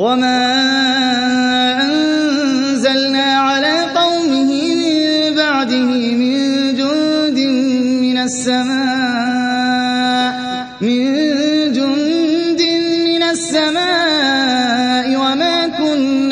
وما أنزلنا على قومه من بعده من جند من السماء من جند من السماء وما كنا